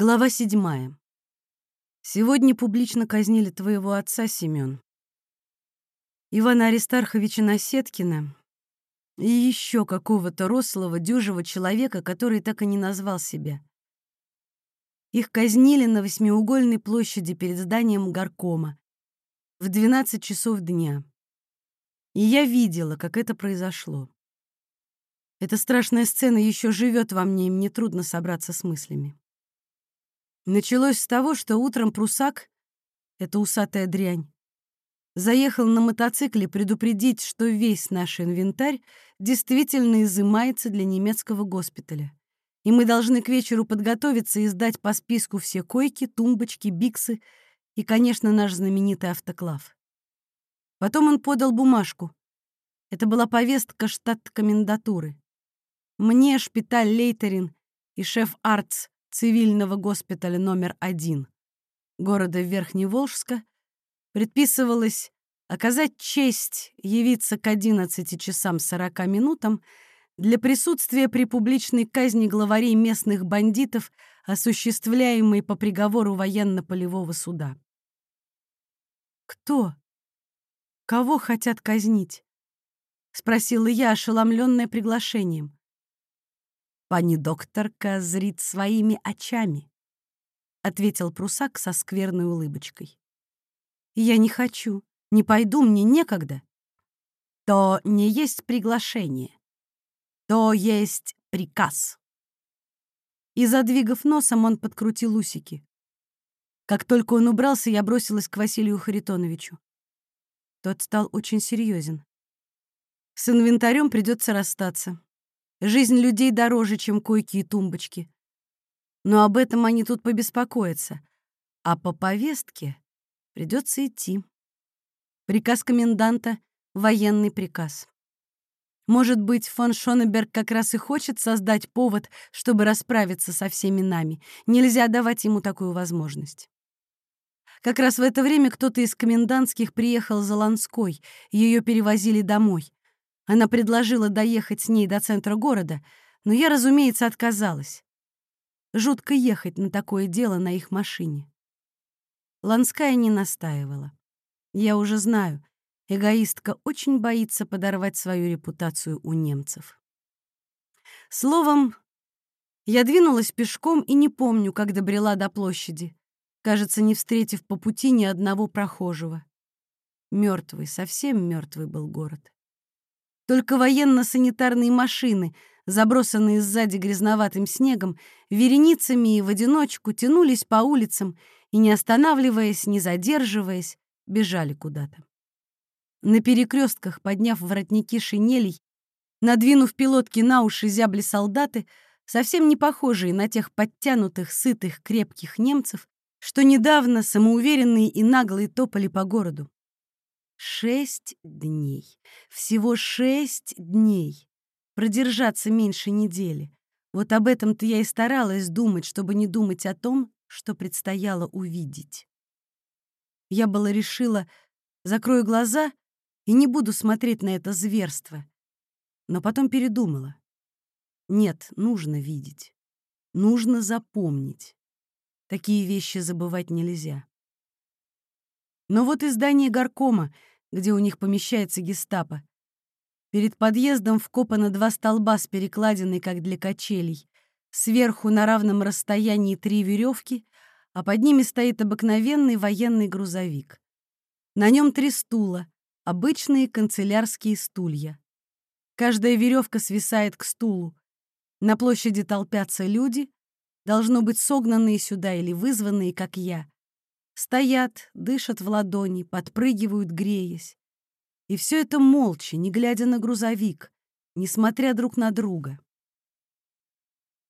Глава седьмая. Сегодня публично казнили твоего отца, Семён. Ивана Аристарховича Насеткина и еще какого-то рослого, дюжего человека, который так и не назвал себя. Их казнили на Восьмиугольной площади перед зданием горкома в 12 часов дня. И я видела, как это произошло. Эта страшная сцена еще живет во мне, и мне трудно собраться с мыслями. Началось с того, что утром прусак, эта усатая дрянь, заехал на мотоцикле предупредить, что весь наш инвентарь действительно изымается для немецкого госпиталя. И мы должны к вечеру подготовиться и сдать по списку все койки, тумбочки, биксы и, конечно, наш знаменитый автоклав. Потом он подал бумажку. Это была повестка штат-комендатуры. Мне, шпиталь Лейтерин и шеф-артс цивильного госпиталя номер один города Верхневолжска предписывалось оказать честь явиться к 11 часам 40 минутам для присутствия при публичной казни главарей местных бандитов, осуществляемой по приговору военно-полевого суда. «Кто? Кого хотят казнить?» — спросила я, ошеломленная приглашением. «Пани докторка зрит своими очами», — ответил прусак со скверной улыбочкой. «Я не хочу, не пойду, мне некогда». «То не есть приглашение, то есть приказ». И, задвигав носом, он подкрутил усики. Как только он убрался, я бросилась к Василию Харитоновичу. Тот стал очень серьезен. С инвентарем придется расстаться. Жизнь людей дороже, чем койки и тумбочки. Но об этом они тут побеспокоятся. А по повестке придется идти. Приказ коменданта — военный приказ. Может быть, фон Шонеберг как раз и хочет создать повод, чтобы расправиться со всеми нами. Нельзя давать ему такую возможность. Как раз в это время кто-то из комендантских приехал за Ланской, ее перевозили домой. Она предложила доехать с ней до центра города, но я, разумеется, отказалась. Жутко ехать на такое дело на их машине. Ланская не настаивала. Я уже знаю, эгоистка очень боится подорвать свою репутацию у немцев. Словом, я двинулась пешком и не помню, как добрела до площади, кажется, не встретив по пути ни одного прохожего. Мертвый, совсем мертвый был город. Только военно-санитарные машины, забросанные сзади грязноватым снегом, вереницами и в одиночку тянулись по улицам и, не останавливаясь, не задерживаясь, бежали куда-то. На перекрестках, подняв воротники шинелей, надвинув пилотки на уши зябли солдаты, совсем не похожие на тех подтянутых, сытых, крепких немцев, что недавно самоуверенные и наглые топали по городу. Шесть дней. Всего шесть дней. Продержаться меньше недели. Вот об этом-то я и старалась думать, чтобы не думать о том, что предстояло увидеть. Я было решила, закрою глаза и не буду смотреть на это зверство. Но потом передумала. Нет, нужно видеть. Нужно запомнить. Такие вещи забывать нельзя. Но вот и здание горкома, где у них помещается гестапо. Перед подъездом вкопаны два столба с перекладиной, как для качелей. Сверху на равном расстоянии три веревки, а под ними стоит обыкновенный военный грузовик. На нем три стула, обычные канцелярские стулья. Каждая веревка свисает к стулу. На площади толпятся люди, должно быть согнанные сюда или вызванные, как я. Стоят, дышат в ладони, подпрыгивают, греясь. И все это молча, не глядя на грузовик, не смотря друг на друга.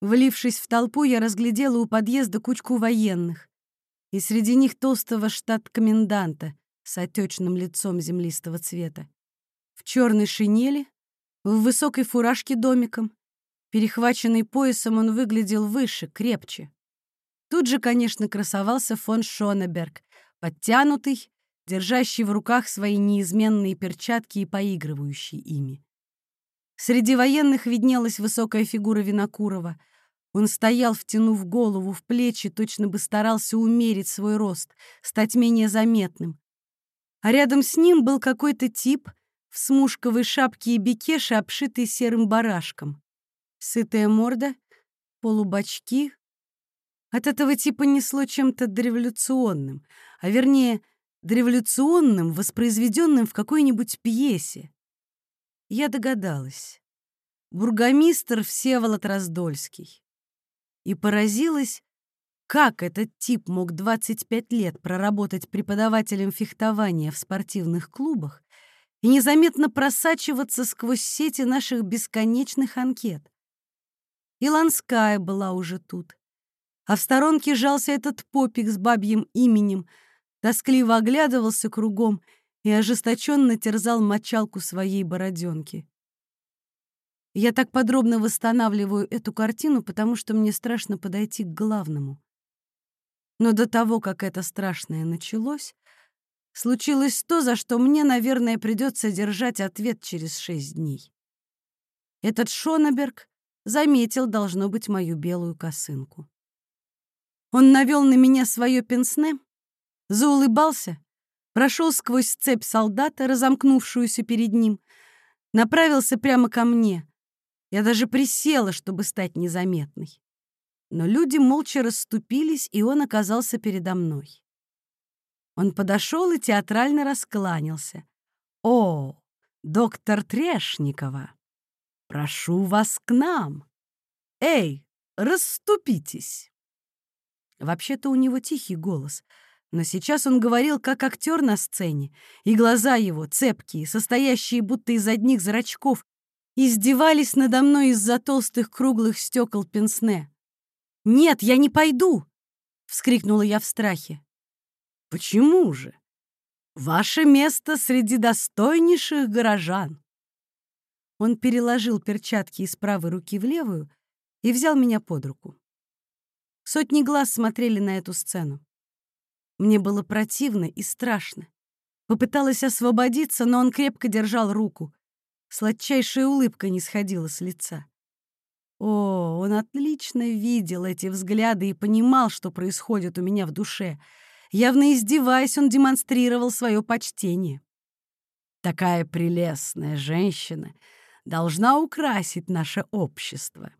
Влившись в толпу, я разглядела у подъезда кучку военных, и среди них толстого штат-коменданта с отечным лицом землистого цвета. В черной шинели, в высокой фуражке домиком, перехваченный поясом он выглядел выше, крепче. Тут же, конечно, красовался фон Шонеберг, подтянутый, держащий в руках свои неизменные перчатки и поигрывающий ими. Среди военных виднелась высокая фигура Винокурова. Он стоял, втянув голову в плечи, точно бы старался умерить свой рост, стать менее заметным. А рядом с ним был какой-то тип в смушковой шапке и бекеше, обшитый серым барашком. Сытая морда, полубачки. От этого типа несло чем-то дореволюционным, а вернее, дореволюционным, воспроизведенным в какой-нибудь пьесе. Я догадалась. Бургомистр Всеволод Раздольский и поразилась, как этот тип мог 25 лет проработать преподавателем фехтования в спортивных клубах и незаметно просачиваться сквозь сети наших бесконечных анкет. И Ланская была уже тут. А в сторонке жался этот попик с бабьим именем, тоскливо оглядывался кругом и ожесточенно терзал мочалку своей бороденки. Я так подробно восстанавливаю эту картину, потому что мне страшно подойти к главному. Но до того, как это страшное началось, случилось то, за что мне, наверное, придется держать ответ через шесть дней. Этот Шонеберг заметил, должно быть, мою белую косынку. Он навел на меня свое пенсне, заулыбался, прошел сквозь цепь солдата, разомкнувшуюся перед ним, направился прямо ко мне — я даже присела, чтобы стать незаметной. Но люди молча расступились, и он оказался передо мной. Он подошел и театрально раскланялся. «О, доктор Трешникова, прошу вас к нам! Эй, расступитесь!» Вообще-то у него тихий голос, но сейчас он говорил как актер на сцене, и глаза его, цепкие, состоящие будто из одних зрачков, издевались надо мной из-за толстых круглых стекол пенсне. «Нет, я не пойду!» — вскрикнула я в страхе. «Почему же? Ваше место среди достойнейших горожан!» Он переложил перчатки из правой руки в левую и взял меня под руку. Сотни глаз смотрели на эту сцену. Мне было противно и страшно. Попыталась освободиться, но он крепко держал руку. Сладчайшая улыбка не сходила с лица. О, он отлично видел эти взгляды и понимал, что происходит у меня в душе. Явно издеваясь, он демонстрировал свое почтение. Такая прелестная женщина должна украсить наше общество.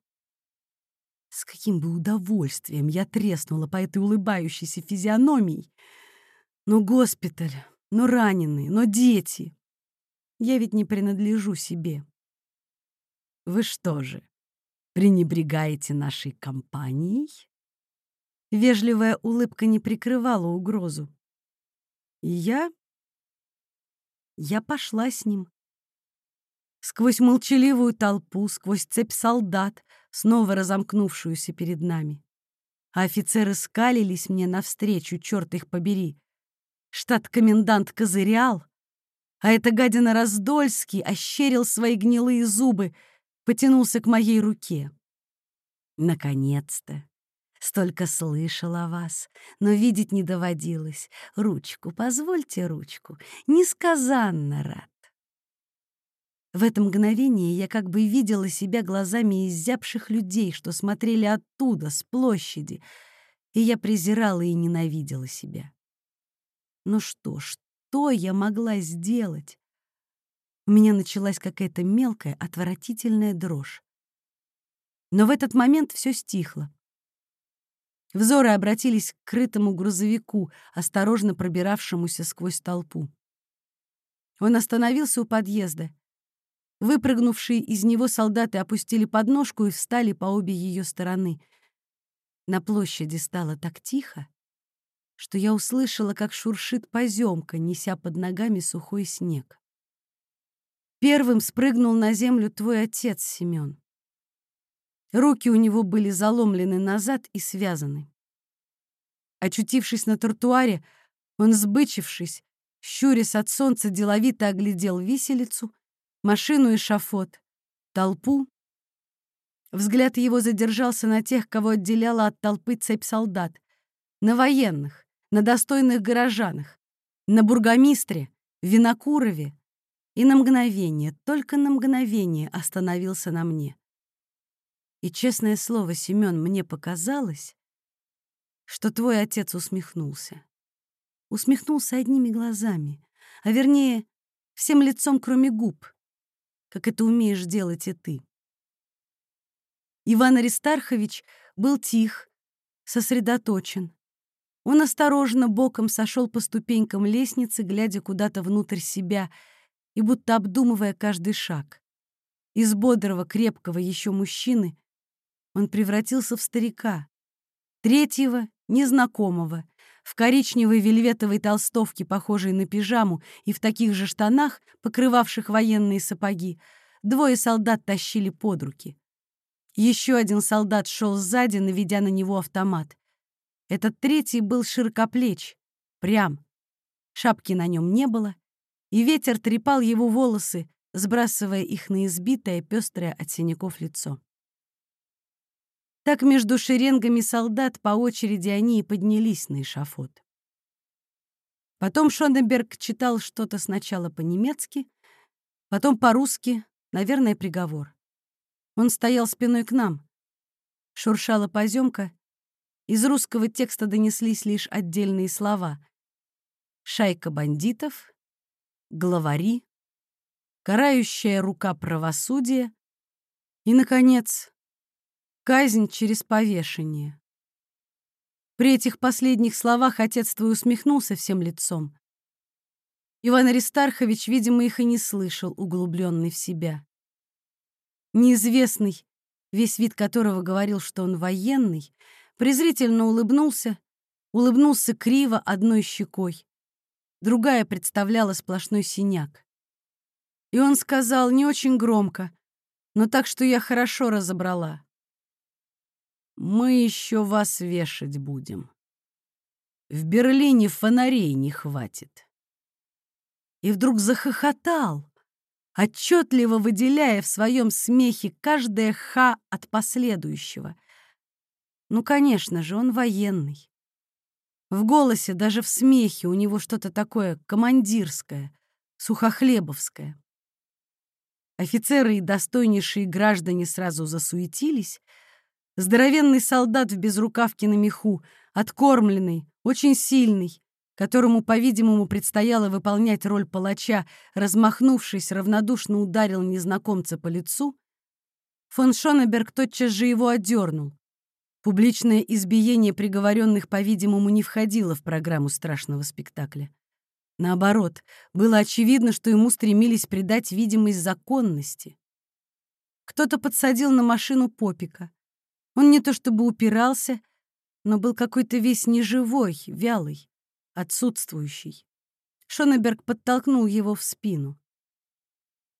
С каким бы удовольствием я треснула по этой улыбающейся физиономии. Но госпиталь, но раненые, но дети. Я ведь не принадлежу себе. Вы что же, пренебрегаете нашей компанией? Вежливая улыбка не прикрывала угрозу. И я... Я пошла с ним. Сквозь молчаливую толпу, сквозь цепь солдат, снова разомкнувшуюся перед нами. А офицеры скалились мне навстречу, черт их побери. Штат-комендант козырял, а эта гадина Раздольский ощерил свои гнилые зубы, потянулся к моей руке. Наконец-то! Столько слышал о вас, но видеть не доводилось. Ручку, позвольте ручку. Несказанно рад. В это мгновение я как бы видела себя глазами изябших людей, что смотрели оттуда, с площади, и я презирала и ненавидела себя. Ну что, что? Что я могла сделать? У меня началась какая-то мелкая, отвратительная дрожь. Но в этот момент все стихло. Взоры обратились к крытому грузовику, осторожно пробиравшемуся сквозь толпу. Он остановился у подъезда. Выпрыгнувшие из него солдаты опустили подножку и встали по обе ее стороны. На площади стало так тихо, что я услышала, как шуршит поземка, неся под ногами сухой снег. Первым спрыгнул на землю твой отец, Семен. Руки у него были заломлены назад и связаны. Очутившись на тротуаре, он, сбычившись, щурясь от солнца, деловито оглядел виселицу, машину и шафот, толпу. Взгляд его задержался на тех, кого отделяла от толпы цепь солдат, на военных, на достойных горожанах, на бургомистре, Винокурове и на мгновение, только на мгновение остановился на мне. И, честное слово, Семен, мне показалось, что твой отец усмехнулся. Усмехнулся одними глазами, а вернее, всем лицом, кроме губ, как это умеешь делать и ты. Иван Аристархович был тих, сосредоточен. Он осторожно боком сошел по ступенькам лестницы, глядя куда-то внутрь себя и будто обдумывая каждый шаг. Из бодрого, крепкого еще мужчины он превратился в старика, третьего, незнакомого, в коричневой вельветовой толстовке, похожей на пижаму, и в таких же штанах, покрывавших военные сапоги, двое солдат тащили под руки. Еще один солдат шел сзади, наведя на него автомат. Этот третий был широкоплеч, прям. Шапки на нем не было, и ветер трепал его волосы, сбрасывая их на избитое, пестрое от синяков лицо. Так между шеренгами солдат по очереди они и поднялись на эшафот. Потом Шоненберг читал что-то сначала по-немецки, потом по-русски, наверное, приговор. Он стоял спиной к нам. Шуршала поземка. Из русского текста донеслись лишь отдельные слова. «Шайка бандитов», «Главари», «Карающая рука правосудия» и, наконец, Казнь через повешение. При этих последних словах отец твой усмехнулся всем лицом. Иван Аристархович, видимо, их и не слышал, углубленный в себя. Неизвестный, весь вид которого говорил, что он военный, презрительно улыбнулся, улыбнулся криво одной щекой. Другая представляла сплошной синяк. И он сказал не очень громко, но так, что я хорошо разобрала. Мы еще вас вешать будем. В Берлине фонарей не хватит. И вдруг захохотал, отчетливо выделяя в своем смехе каждое «ха» от последующего. Ну, конечно же, он военный. В голосе, даже в смехе у него что-то такое командирское, сухохлебовское. Офицеры и достойнейшие граждане сразу засуетились — Здоровенный солдат в безрукавке на меху, откормленный, очень сильный, которому, по-видимому, предстояло выполнять роль палача, размахнувшись, равнодушно ударил незнакомца по лицу, фон Шонеберг тотчас же его одернул. Публичное избиение приговоренных, по-видимому, не входило в программу страшного спектакля. Наоборот, было очевидно, что ему стремились придать видимость законности. Кто-то подсадил на машину попика. Он не то чтобы упирался, но был какой-то весь неживой, вялый, отсутствующий. Шонеберг подтолкнул его в спину.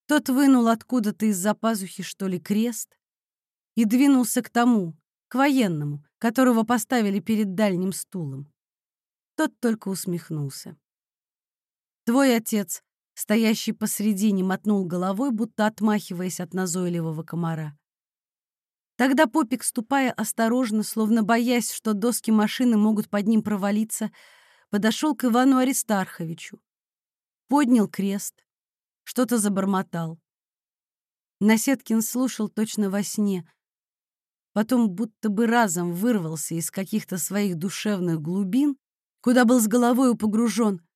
Тот вынул откуда-то из-за пазухи, что ли, крест и двинулся к тому, к военному, которого поставили перед дальним стулом. Тот только усмехнулся. Твой отец, стоящий посредине, мотнул головой, будто отмахиваясь от назойливого комара. Тогда Попик, ступая осторожно, словно боясь, что доски машины могут под ним провалиться, подошел к Ивану Аристарховичу, поднял крест, что-то забормотал. Насеткин слушал точно во сне, потом будто бы разом вырвался из каких-то своих душевных глубин, куда был с головой погружен,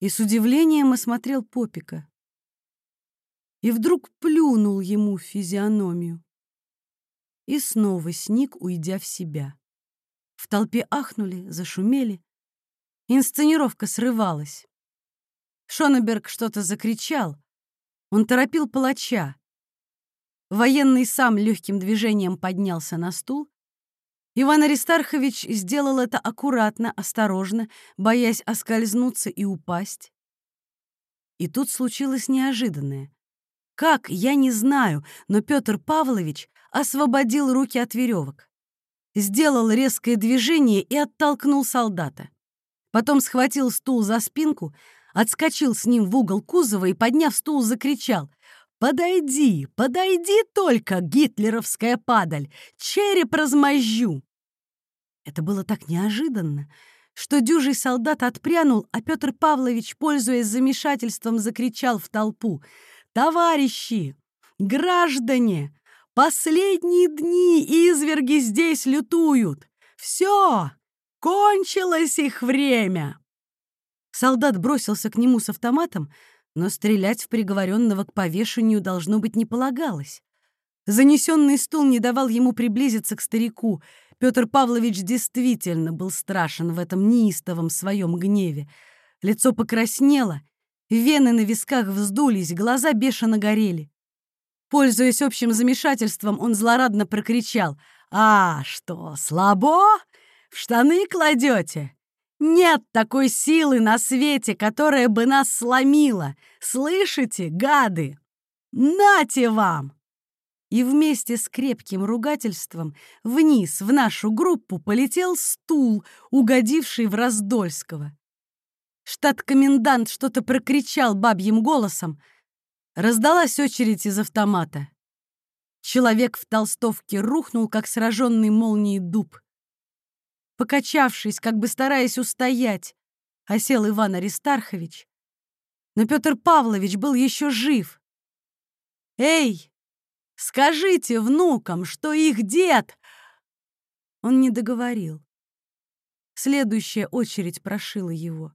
и с удивлением осмотрел Попика. И вдруг плюнул ему в физиономию и снова сник, уйдя в себя. В толпе ахнули, зашумели. Инсценировка срывалась. Шонеберг что-то закричал. Он торопил палача. Военный сам легким движением поднялся на стул. Иван Аристархович сделал это аккуратно, осторожно, боясь оскользнуться и упасть. И тут случилось неожиданное. Как, я не знаю, но Петр Павлович освободил руки от веревок. Сделал резкое движение и оттолкнул солдата. Потом схватил стул за спинку, отскочил с ним в угол кузова и, подняв стул, закричал «Подойди, подойди только, гитлеровская падаль! Череп размозжу!» Это было так неожиданно, что дюжий солдат отпрянул, а Петр Павлович, пользуясь замешательством, закричал в толпу «Товарищи! Граждане! Последние дни изверги здесь лютуют! Все! Кончилось их время!» Солдат бросился к нему с автоматом, но стрелять в приговоренного к повешению должно быть не полагалось. Занесенный стул не давал ему приблизиться к старику. Петр Павлович действительно был страшен в этом неистовом своем гневе. Лицо покраснело, вены на висках вздулись, глаза бешено горели. Пользуясь общим замешательством, он злорадно прокричал. «А, что, слабо? В штаны кладете? Нет такой силы на свете, которая бы нас сломила. Слышите, гады? Нате вам!» И вместе с крепким ругательством вниз в нашу группу полетел стул, угодивший в Раздольского. Штат-комендант что-то прокричал бабьим голосом — Раздалась очередь из автомата. Человек в толстовке рухнул, как сраженный молнией дуб. Покачавшись, как бы стараясь устоять, осел Иван Аристархович. Но Петр Павлович был еще жив. «Эй, скажите внукам, что их дед...» Он не договорил. Следующая очередь прошила его.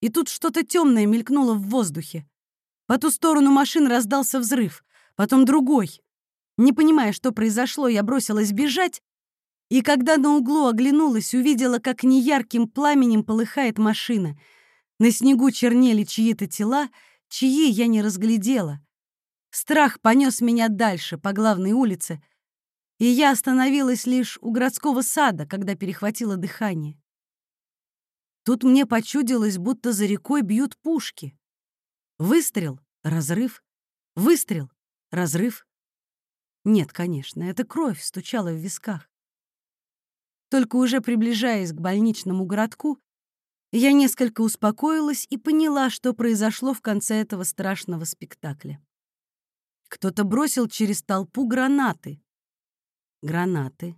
И тут что-то темное мелькнуло в воздухе. По ту сторону машин раздался взрыв, потом другой. Не понимая, что произошло, я бросилась бежать, и когда на углу оглянулась, увидела, как неярким пламенем полыхает машина. На снегу чернели чьи-то тела, чьи я не разглядела. Страх понес меня дальше, по главной улице, и я остановилась лишь у городского сада, когда перехватила дыхание. Тут мне почудилось, будто за рекой бьют пушки. Выстрел, разрыв, выстрел, разрыв. Нет, конечно, это кровь стучала в висках. Только уже приближаясь к больничному городку, я несколько успокоилась и поняла, что произошло в конце этого страшного спектакля. Кто-то бросил через толпу гранаты. Гранаты.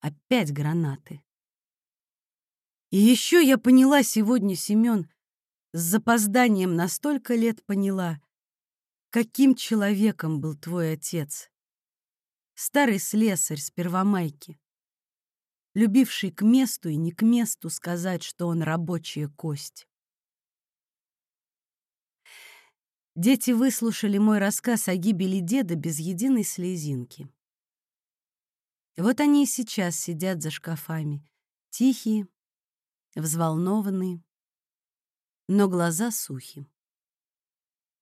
Опять гранаты. И еще я поняла сегодня, Семен, с запозданием на столько лет поняла, каким человеком был твой отец. Старый слесарь с Первомайки, любивший к месту и не к месту сказать, что он рабочая кость. Дети выслушали мой рассказ о гибели деда без единой слезинки. Вот они и сейчас сидят за шкафами, тихие, взволнованные, но глаза сухи.